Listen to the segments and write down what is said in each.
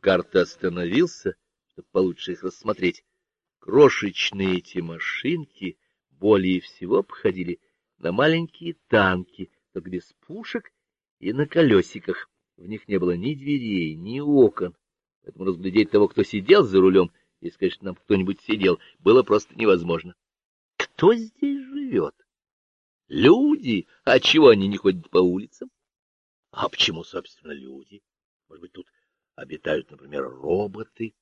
Гарт остановился, чтобы получше их рассмотреть. Крошечные эти машинки более всего походили на маленькие танки, только без пушек и на колесиках. В них не было ни дверей, ни окон, поэтому разглядеть того, кто сидел за рулем, если, конечно, там кто-нибудь сидел, было просто невозможно. Кто здесь живет? Люди. А чего они не ходят по улицам? А почему, собственно, люди? Может быть, тут обитают, например, роботы?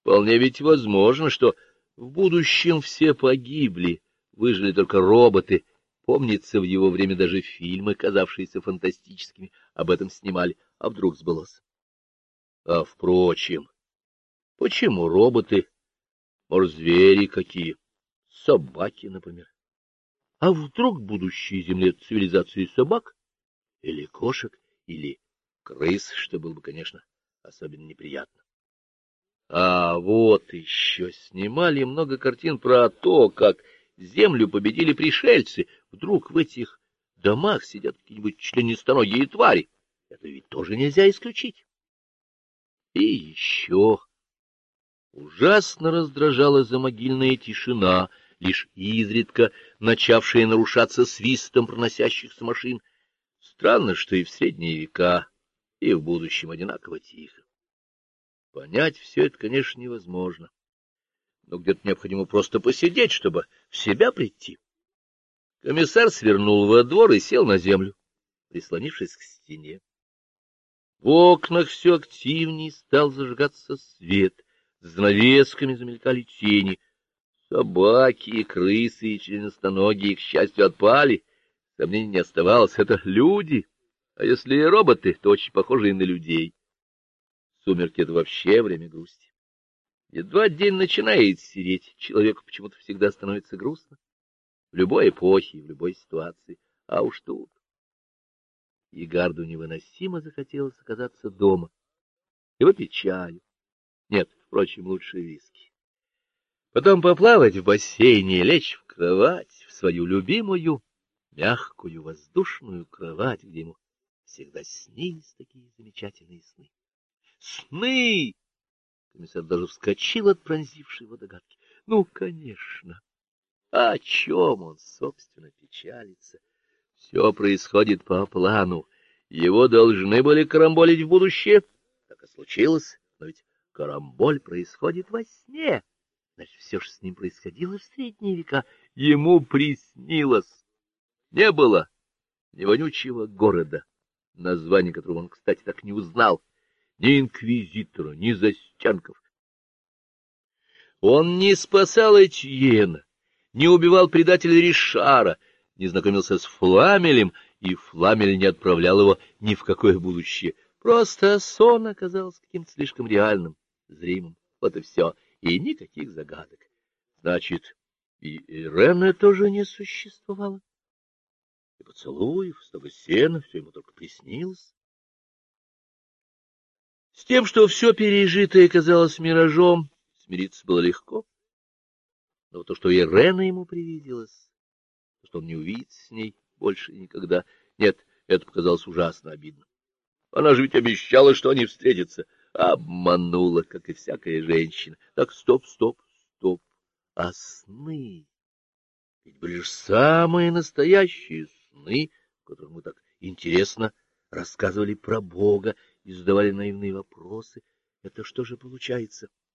Вполне ведь возможно, что в будущем все погибли, выжили только роботы. Помнится, в его время даже фильмы, казавшиеся фантастическими, об этом снимали. А вдруг сбылось? А, впрочем, почему роботы? Может, звери какие? Собаки, например. А вдруг будущей земле цивилизации собак? Или кошек? Или крыс, что было бы, конечно, особенно неприятно. А вот еще снимали много картин про то, как землю победили пришельцы. Вдруг в этих домах сидят какие-нибудь членистоногие твари. Это ведь тоже нельзя исключить. И еще ужасно раздражала замогильная тишина, лишь изредка начавшая нарушаться свистом проносящихся машин. Странно, что и в средние века, и в будущем одинаково тихо. Понять все это, конечно, невозможно. Но где-то необходимо просто посидеть, чтобы в себя прийти. Комиссар свернул во двор и сел на землю, прислонившись к стене. В окнах все активнее стал зажигаться свет, с занавесками замелькали тени. Собаки, и крысы и членостоногие, к счастью, отпали. Сомнений не оставалось, это люди, а если и роботы, то очень похожие на людей. Сумерки — это вообще время грусти. Едва день начинает сереть, человеку почему-то всегда становится грустно. В любой эпохе, в любой ситуации. А уж тут. Игарду невыносимо захотелось оказаться дома. И выпить чаю. Нет, впрочем, лучше виски. Потом поплавать в бассейне, лечь в кровать, в свою любимую, мягкую, воздушную кровать, где ему всегда снились такие замечательные сны. Сны! Комиссар даже вскочил от пронзившей его догадки. Ну, конечно. О чем он, собственно, печалится? Все происходит по плану. Его должны были карамболить в будущее. Так и случилось. Но ведь карамболь происходит во сне. Значит, все, что с ним происходило в средние века, ему приснилось. Не было ни вонючего города, название которого он, кстати, так не узнал, ни инквизитора, ни застянков. Он не спасал Этьена, не убивал предателя Ришара, не знакомился с Фламелем, и Фламель не отправлял его ни в какое будущее. Просто сон оказался каким-то слишком реальным, зримым. Вот и все, и никаких загадок. Значит, и Ирена тоже не существовала. И поцелуев, стога сена, все ему только приснилось. С тем, что все пережитое казалось миражом, смириться было легко. Но то, что Ирена ему привиделась, то, что он не увидит с ней больше никогда, нет, это показалось ужасно обидно. Она же ведь обещала, что они встретятся. Обманула, как и всякая женщина. Так, стоп, стоп, стоп. А сны? Ведь были же самые настоящие сны, в мы так интересно рассказывали про Бога и задавали наивные вопросы. Это что же получается?